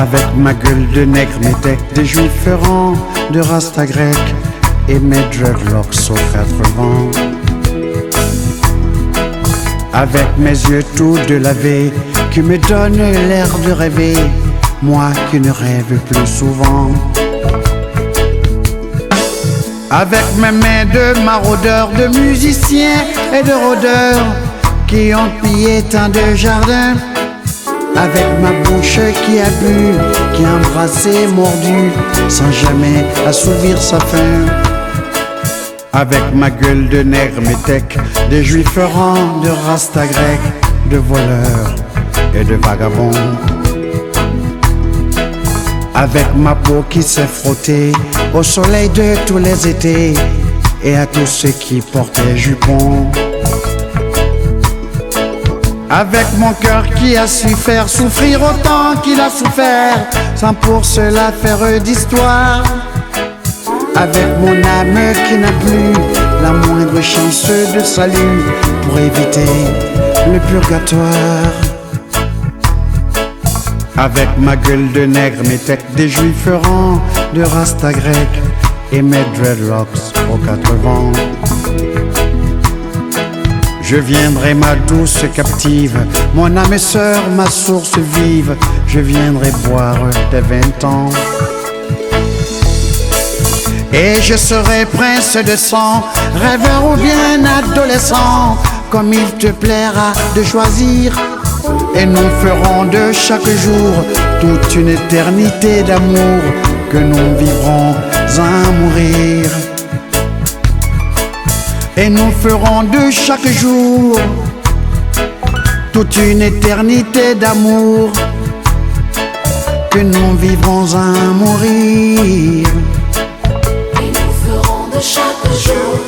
Avec ma gueule de nègre, mes têtes de juifs ferrants, de rasta grec et mes dreadlocks aux quatre. Avec mes yeux tout de laver, qui me donnent l'air de rêver, moi qui ne rêve plus souvent. Avec mes mains de maraudeurs, de musiciens et de rôdeurs qui ont pillé tant de jardins. Avec ma bouche qui a bu, qui a embrassé, mordu, sans jamais assouvir sa faim. Avec ma gueule de nègre, tecs, de juifs errants, de rasta grec, de voleurs et de vagabonds. Avec ma peau qui s'est frottée au soleil de tous les étés et à tous ceux qui portaient jupons. Avec mon cœur qui a su faire souffrir autant qu'il a souffert, sans pour cela faire d'histoire. Avec mon âme qui n'a plus la moindre chance de salut pour éviter le purgatoire. Avec ma gueule de nègre, mes têtes des juifs errants, de rasta grec et mes dreadlocks aux quatre vents. Je viendrai ma douce captive, mon âme et sœur, ma source vive, je viendrai boire tes vingt ans. Et je serai prince de sang, rêveur ou bien adolescent, comme il te plaira de choisir. Et nous ferons de chaque jour toute une éternité d'amour que nous vivrons à mourir. Nous ferons de chaque jour toute une éternité d'amour que nous vivrons à mourir. Et nous ferons de chaque jour